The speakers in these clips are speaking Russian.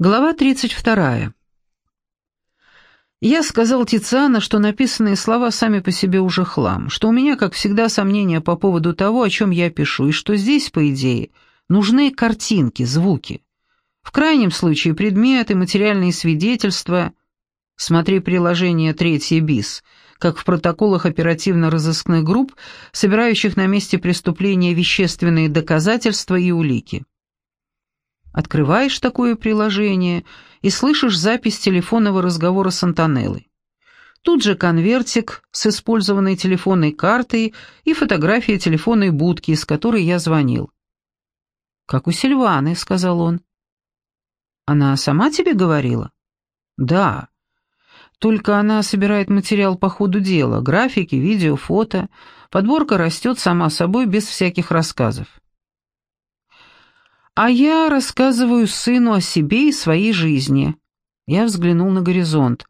Глава 32. Я сказал Тициана, что написанные слова сами по себе уже хлам, что у меня, как всегда, сомнения по поводу того, о чем я пишу, и что здесь, по идее, нужны картинки, звуки. В крайнем случае предметы, материальные свидетельства. Смотри приложение «Третье БИС», как в протоколах оперативно-розыскных групп, собирающих на месте преступления вещественные доказательства и улики. Открываешь такое приложение и слышишь запись телефонного разговора с Антонеллой. Тут же конвертик с использованной телефонной картой и фотография телефонной будки, из которой я звонил. «Как у Сильваны», — сказал он. «Она сама тебе говорила?» «Да. Только она собирает материал по ходу дела, графики, видео, фото. Подборка растет сама собой без всяких рассказов. А я рассказываю сыну о себе и своей жизни. Я взглянул на горизонт.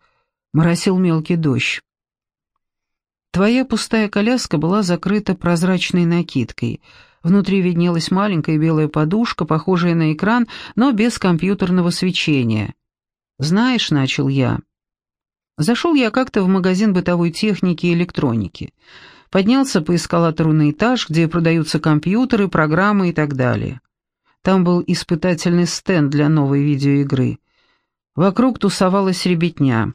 Моросил мелкий дождь. Твоя пустая коляска была закрыта прозрачной накидкой. Внутри виднелась маленькая белая подушка, похожая на экран, но без компьютерного свечения. «Знаешь», — начал я. Зашел я как-то в магазин бытовой техники и электроники. Поднялся по эскалатору на этаж, где продаются компьютеры, программы и так далее. Там был испытательный стенд для новой видеоигры. Вокруг тусовалась ребятня.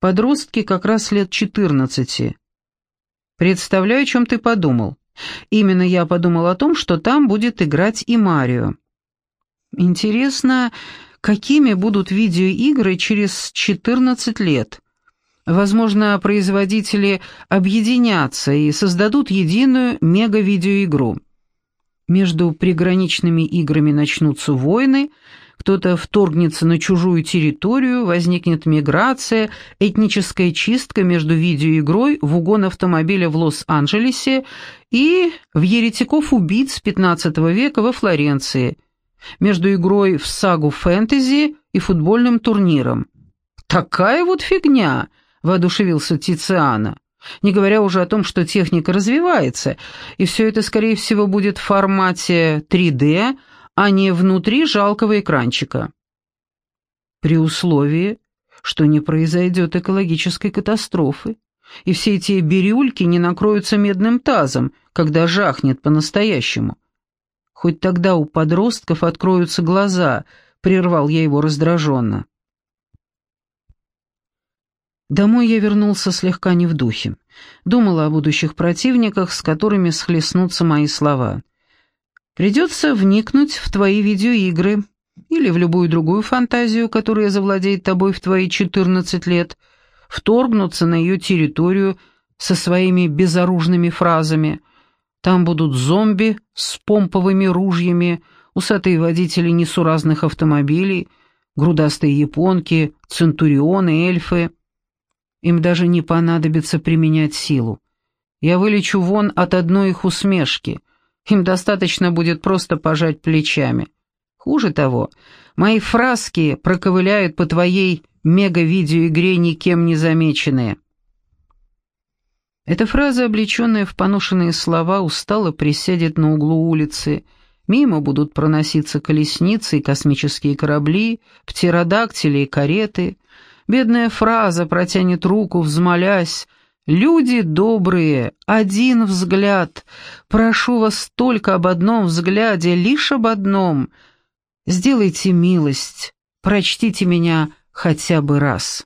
Подростки как раз лет четырнадцати. Представляю, о чем ты подумал. Именно я подумал о том, что там будет играть и Марио. Интересно, какими будут видеоигры через 14 лет? Возможно, производители объединятся и создадут единую мега-видеоигру. Между приграничными играми начнутся войны, кто-то вторгнется на чужую территорию, возникнет миграция, этническая чистка между видеоигрой в угон автомобиля в Лос-Анджелесе и в еретиков-убийц XV века во Флоренции, между игрой в сагу фэнтези и футбольным турниром. «Такая вот фигня!» — воодушевился Тициана не говоря уже о том, что техника развивается, и все это, скорее всего, будет в формате 3D, а не внутри жалкого экранчика. При условии, что не произойдет экологической катастрофы, и все эти бирюльки не накроются медным тазом, когда жахнет по-настоящему. Хоть тогда у подростков откроются глаза, прервал я его раздраженно. Домой я вернулся слегка не в духе. Думала о будущих противниках, с которыми схлестнутся мои слова. Придется вникнуть в твои видеоигры или в любую другую фантазию, которая завладеет тобой в твои 14 лет, вторгнуться на ее территорию со своими безоружными фразами. Там будут зомби с помповыми ружьями, усатые водители несуразных автомобилей, грудастые японки, центурионы, эльфы — им даже не понадобится применять силу. Я вылечу вон от одной их усмешки. Им достаточно будет просто пожать плечами. Хуже того, мои фраски проковыляют по твоей мега-видеоигре никем не замеченные. Эта фраза, облеченная в поношенные слова, устало присядет на углу улицы. Мимо будут проноситься колесницы и космические корабли, птеродактили и кареты. Бедная фраза протянет руку, взмолясь. «Люди добрые, один взгляд. Прошу вас только об одном взгляде, лишь об одном. Сделайте милость, прочтите меня хотя бы раз».